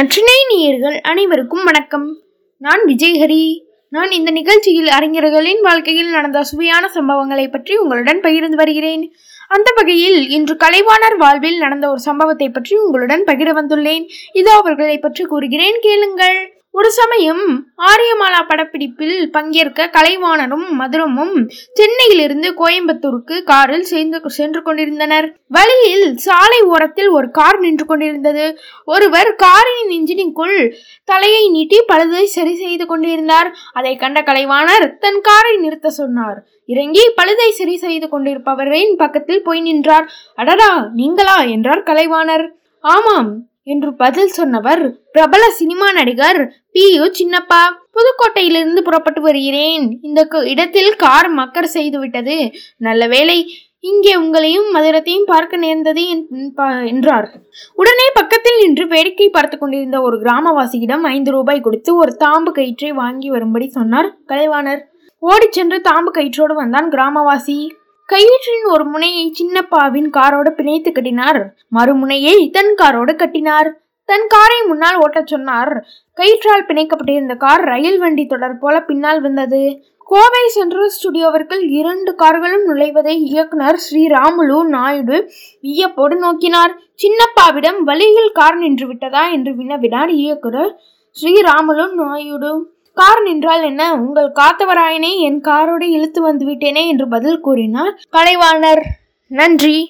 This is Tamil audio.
நற்றினை நேயர்கள் அனைவருக்கும் வணக்கம். நான் விஜய்ஹரி. நான் இந்த நிகழ்ச்சியில் அறிஞர்களின் வாழ்க்கையில் நடந்த சுவையான சம்பவங்களை பற்றி உங்களுடன் பகிர்ந்து வருகிறேன். அந்த வகையில் இன்று கலைவாணர் வாழ்வில் நடந்த ஒரு சம்பவத்தை பற்றி உங்களுடன் பகிர வந்துள்ளேன். இதோ அவர்களை பற்றி கூறுகிறேன் கேளுங்கள். ஒரு சமயம் ஆரியமாலா படப்பிடிப்பில் பங்கேற்க கலைவாணரும் மதுரமும் சென்னையிலிருந்து கோயம்புத்தூருக்கு காரில் சேர்ந்து சென்று கொண்டிருந்தனர். வழியில் சாலை ஓரத்தில் ஒரு கார் நின்று கொண்டிருந்தது. ஒருவர் காரின் இன்ஜினுக்குள் தலையை நீட்டி பழுதை சரி செய்து கொண்டிருந்தார். அதை கண்ட கலைவாணர் தன் காரை நிறுத்த சொன்னார். இறங்கி பழுதை சரி செய்து கொண்டிருப்பவரின் பக்கத்தில் போய் நின்றார். அடடா நீங்களா? என்றார் கலைவாணர். ஆமாம் என்று பதில் சொன்னவர் பிரபல சினிமா நடிகர் பி யு சின்னப்பா. புதுக்கோட்டையிலிருந்து புறப்பட்டு வருகிறேன். இந்த இடத்தில் கார் மக்கர் செய்துவிட்டது. நல்ல வேளை இங்கே உங்களையும் மதுரத்தையும் பார்க்க நேர்ந்தது என்- என்றார். உடனே பக்கத்தில் நின்று வேடிக்கை பார்த்து கொண்டிருந்த ஒரு கிராமவாசியிடம் ஐந்து ரூபாய் கொடுத்து ஒரு தாம்பு கயிற்றை வாங்கி வரும்படி சொன்னார் கலைவாணர். ஓடிச் சென்று தாம்பு கயிற்றோடு வந்தான் கிராமவாசி. கயிற்றின் ஒரு முனையை சின்னப்பாவின் காரோடு பிணைத்து கட்டினார். மறுமுனையை தன் காரோடு கட்டினார். தன் காரை முன்னால் ஓட்டச் சொன்னார். கயிற்றால் பிணைக்கப்பட்டிருந்த கார் ரயில் வண்டி தொடர் போல பின்னால் வந்தது. கோவை சென்ட்ரல் ஸ்டுடியோவிற்குள் இரண்டு கார்களும் நுழைவதை இயக்குனர் ஸ்ரீராமுலு நாயுடு வியப்போடு நோக்கினார். சின்னப்பாவிடம் வழியில் கார் நின்று விட்டதா என்று வினவினார் இயக்குனர் ஸ்ரீராமுலு நாயுடு. கார் நின்றால் என்ன? உங்கள் காத்தவராயனை என் காரோடு இழுத்து வந்து விட்டேனே என்று பதில் கூறினார். கலைவாணர் நன்றி.